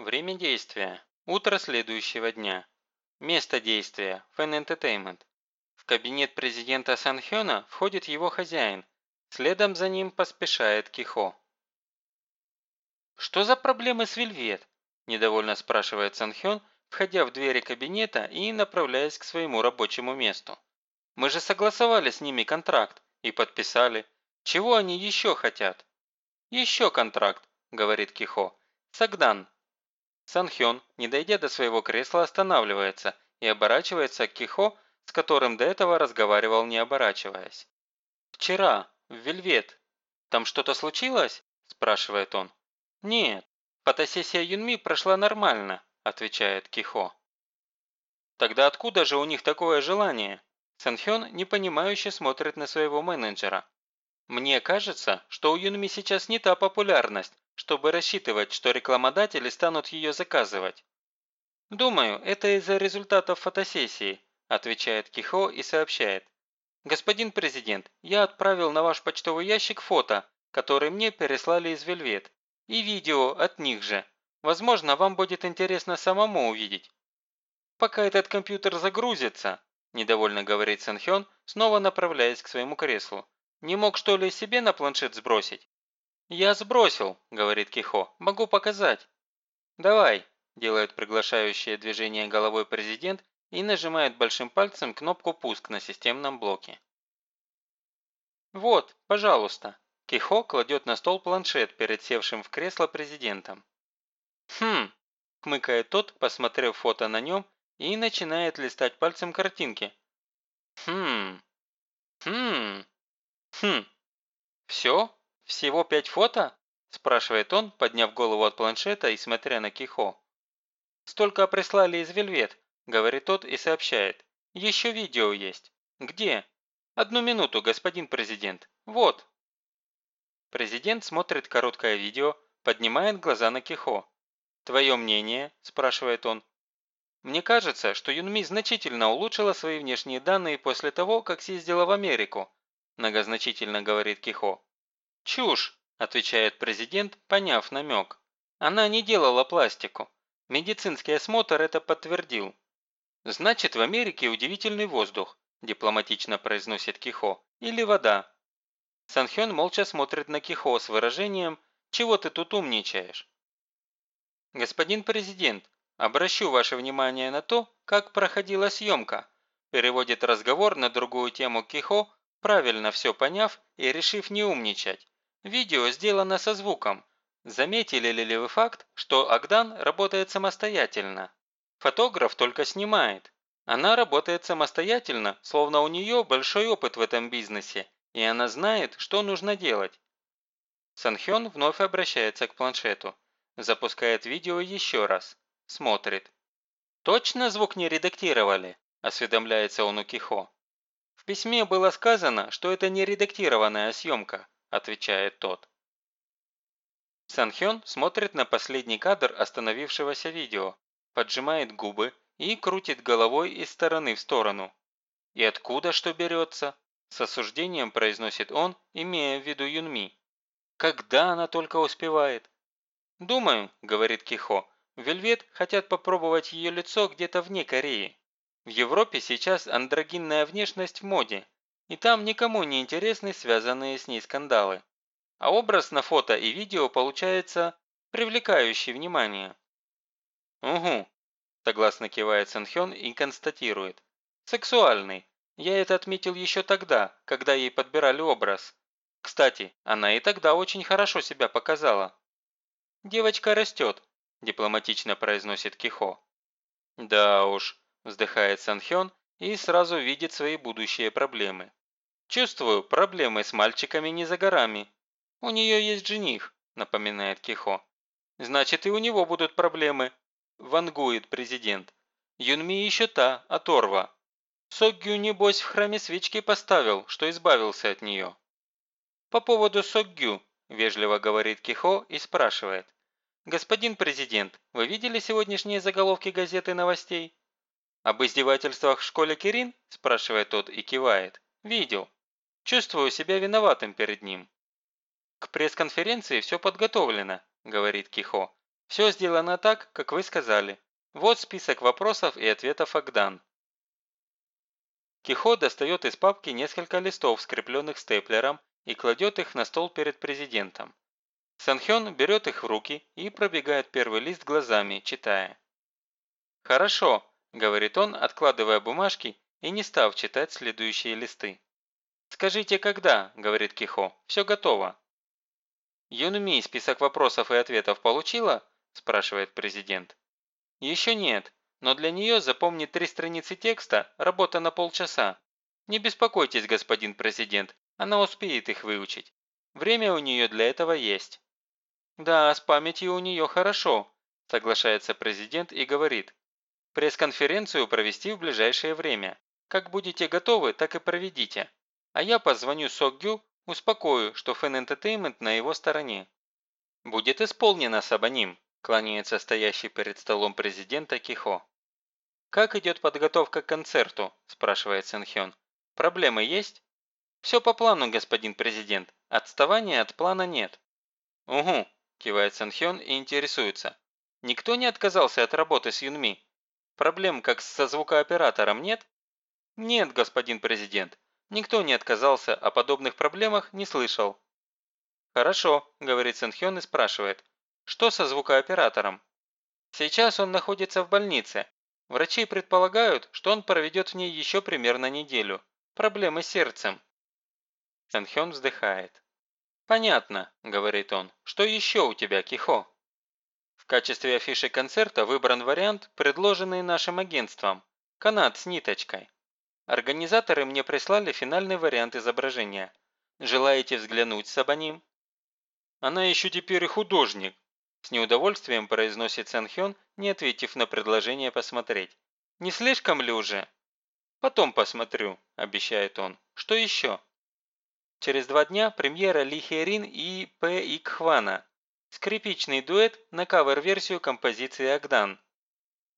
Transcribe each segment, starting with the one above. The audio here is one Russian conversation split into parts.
Время действия. Утро следующего дня. Место действия. Fan Entertainment. В кабинет президента Санхёна входит его хозяин. Следом за ним поспешает Кихо. «Что за проблемы с Вельвет?» – недовольно спрашивает Санхён, входя в двери кабинета и направляясь к своему рабочему месту. «Мы же согласовали с ними контракт и подписали. Чего они еще хотят?» «Еще контракт», – говорит Кихо. «Сагдан, Санхён, не дойдя до своего кресла, останавливается и оборачивается к Кихо, с которым до этого разговаривал, не оборачиваясь. «Вчера, в Вельвет. Там что-то случилось?» – спрашивает он. «Нет, фотосессия Юнми прошла нормально», – отвечает Кихо. «Тогда откуда же у них такое желание?» Санхён непонимающе смотрит на своего менеджера. «Мне кажется, что у Юнми сейчас не та популярность, чтобы рассчитывать, что рекламодатели станут ее заказывать. «Думаю, это из-за результатов фотосессии», отвечает Кихо и сообщает. «Господин президент, я отправил на ваш почтовый ящик фото, которые мне переслали из Вельвет, и видео от них же. Возможно, вам будет интересно самому увидеть». «Пока этот компьютер загрузится», – недовольно говорит Сэнхён, снова направляясь к своему креслу. «Не мог что ли себе на планшет сбросить?» «Я сбросил», – говорит Кихо. «Могу показать». «Давай», – делает приглашающее движение головой президент и нажимает большим пальцем кнопку «Пуск» на системном блоке. «Вот, пожалуйста». Кихо кладет на стол планшет перед севшим в кресло президентом. «Хм», – хмыкает тот, посмотрев фото на нем, и начинает листать пальцем картинки. «Хм, хм, хм, все?» «Всего пять фото?» – спрашивает он, подняв голову от планшета и смотря на Кихо. «Столько прислали из Вельвет», – говорит тот и сообщает. «Еще видео есть». «Где?» «Одну минуту, господин президент. Вот». Президент смотрит короткое видео, поднимает глаза на Кихо. «Твое мнение?» – спрашивает он. «Мне кажется, что Юнми значительно улучшила свои внешние данные после того, как съездила в Америку», – многозначительно говорит Кихо. «Чушь», – отвечает президент, поняв намек. «Она не делала пластику. Медицинский осмотр это подтвердил». «Значит, в Америке удивительный воздух», – дипломатично произносит Кихо. «Или вода». Санхён молча смотрит на Кихо с выражением «Чего ты тут умничаешь?» «Господин президент, обращу ваше внимание на то, как проходила съемка», переводит разговор на другую тему Кихо, правильно все поняв и решив не умничать. Видео сделано со звуком. Заметили ли вы факт, что Агдан работает самостоятельно? Фотограф только снимает. Она работает самостоятельно, словно у нее большой опыт в этом бизнесе, и она знает, что нужно делать. Санхён вновь обращается к планшету. Запускает видео еще раз. Смотрит. «Точно звук не редактировали?» – осведомляется он у Кихо. Письме было сказано, что это не редактированная съемка. – отвечает тот. Санхён смотрит на последний кадр остановившегося видео, поджимает губы и крутит головой из стороны в сторону. «И откуда что берется?» – с осуждением произносит он, имея в виду Юнми. «Когда она только успевает?» «Думаю», – говорит Кихо, – «Вельвет хотят попробовать ее лицо где-то вне Кореи. В Европе сейчас андрогинная внешность в моде, и там никому не интересны связанные с ней скандалы. А образ на фото и видео получается привлекающий внимание. «Угу», – согласно кивает Сэнхён и констатирует. «Сексуальный. Я это отметил еще тогда, когда ей подбирали образ. Кстати, она и тогда очень хорошо себя показала». «Девочка растет», – дипломатично произносит Кихо. «Да уж», – вздыхает Санхён и сразу видит свои будущие проблемы. Чувствую, проблемы с мальчиками не за горами. У нее есть жених, напоминает Кихо. Значит, и у него будут проблемы, вангует президент. Юнми еще та, оторва. Сокгю, небось, в храме свечки поставил, что избавился от нее. По поводу Сокгю, вежливо говорит Кихо и спрашивает. «Господин президент, вы видели сегодняшние заголовки газеты новостей?» «Об издевательствах в школе Кирин?» – спрашивает тот и кивает. «Видел. Чувствую себя виноватым перед ним. «К пресс-конференции все подготовлено», – говорит Кихо. Все сделано так, как вы сказали. Вот список вопросов и ответов Агдан. Кихо достает из папки несколько листов, скрепленных степлером, и кладет их на стол перед президентом. Санхён берет их в руки и пробегает первый лист глазами, читая. «Хорошо», – говорит он, откладывая бумажки и не став читать следующие листы. «Скажите, когда?» – говорит Кихо. «Все готово». «Юнми список вопросов и ответов получила?» – спрашивает президент. «Еще нет, но для нее запомнить три страницы текста – работа на полчаса. Не беспокойтесь, господин президент, она успеет их выучить. Время у нее для этого есть». «Да, с памятью у нее хорошо», – соглашается президент и говорит. «Пресс-конференцию провести в ближайшее время. Как будете готовы, так и проведите. А я позвоню Сокгю, успокою, что Fan Entertainment на его стороне». «Будет исполнено, Сабаним», – кланяется стоящий перед столом президента Кихо. «Как идет подготовка к концерту?» – спрашивает Сэнхён. «Проблемы есть?» «Все по плану, господин президент. Отставания от плана нет». «Угу», – кивает Санхён и интересуется. «Никто не отказался от работы с Юнми? Проблем как со звукооператором нет?» «Нет, господин президент. Никто не отказался, о подобных проблемах не слышал». «Хорошо», – говорит Санхён и спрашивает. «Что со звукооператором?» «Сейчас он находится в больнице. Врачи предполагают, что он проведет в ней еще примерно неделю. Проблемы с сердцем. Сэнхён вздыхает. «Понятно», – говорит он. «Что еще у тебя, Кихо?» Качестве афиши концерта выбран вариант, предложенный нашим агентством. Канат с ниточкой. Организаторы мне прислали финальный вариант изображения. Желаете взглянуть, Сабаним? Она еще теперь и художник. С неудовольствием произносит Сэнхён, не ответив на предложение посмотреть. Не слишком ли уже? Потом посмотрю, обещает он. Что еще? Через два дня премьера Ли Херин и П. Икхвана. Скрипичный дуэт на кавер-версию композиции «Агдан».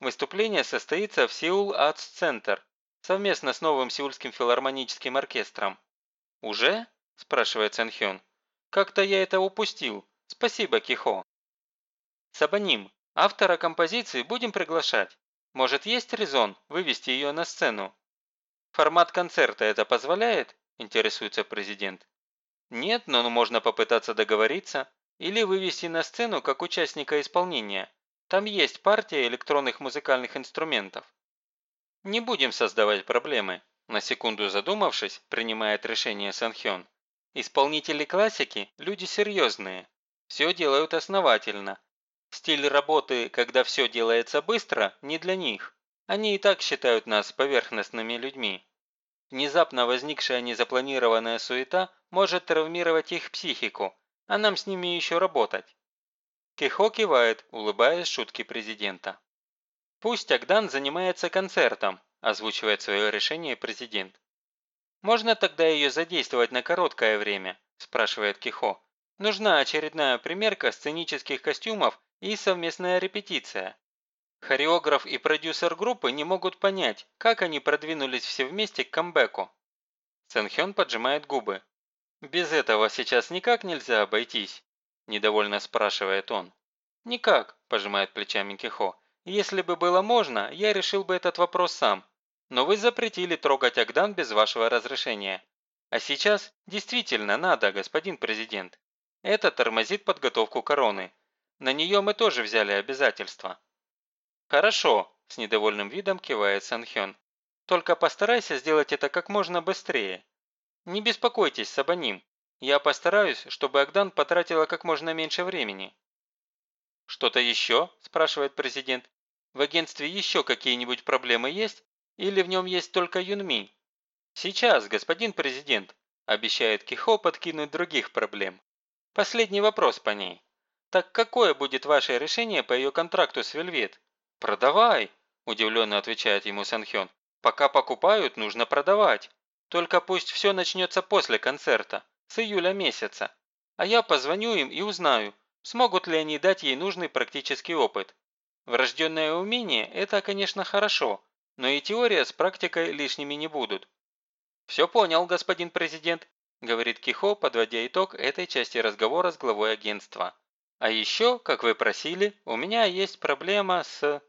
Выступление состоится в Seoul Arts Center совместно с новым Сеульским филармоническим оркестром. «Уже?» – спрашивает Цэнхён. «Как-то я это упустил. Спасибо, Кихо». «Сабаним, автора композиции будем приглашать. Может, есть резон вывести ее на сцену?» «Формат концерта это позволяет?» – интересуется президент. «Нет, но можно попытаться договориться или вывести на сцену как участника исполнения. Там есть партия электронных музыкальных инструментов». «Не будем создавать проблемы», – на секунду задумавшись, принимает решение Санхён. «Исполнители классики – люди серьезные. Все делают основательно. Стиль работы, когда все делается быстро, не для них. Они и так считают нас поверхностными людьми. Внезапно возникшая незапланированная суета может травмировать их психику, а нам с ними еще работать. Кихо кивает, улыбаясь шутки президента. «Пусть Агдан занимается концертом», – озвучивает свое решение президент. «Можно тогда ее задействовать на короткое время?» – спрашивает Кихо. «Нужна очередная примерка сценических костюмов и совместная репетиция. Хореограф и продюсер группы не могут понять, как они продвинулись все вместе к камбэку. Сэнхён поджимает губы. «Без этого сейчас никак нельзя обойтись?» – недовольно спрашивает он. «Никак», – пожимает плечами Кихо. «Если бы было можно, я решил бы этот вопрос сам. Но вы запретили трогать Агдан без вашего разрешения. А сейчас действительно надо, господин президент. Это тормозит подготовку короны. На нее мы тоже взяли обязательства». «Хорошо», – с недовольным видом кивает Санхён. «Только постарайся сделать это как можно быстрее. Не беспокойтесь, Сабаним. Я постараюсь, чтобы Агдан потратила как можно меньше времени». «Что-то еще?» – спрашивает президент. «В агентстве еще какие-нибудь проблемы есть? Или в нем есть только Юнми?» «Сейчас, господин президент», – обещает Кихо подкинуть других проблем. «Последний вопрос по ней. Так какое будет ваше решение по ее контракту с Вельвет? «Продавай!» – удивленно отвечает ему Санхён. «Пока покупают, нужно продавать. Только пусть все начнется после концерта, с июля месяца. А я позвоню им и узнаю, смогут ли они дать ей нужный практический опыт. Врожденное умение – это, конечно, хорошо, но и теория с практикой лишними не будут». «Все понял, господин президент», – говорит Кихо, подводя итог этой части разговора с главой агентства. А еще, как вы просили, у меня есть проблема с...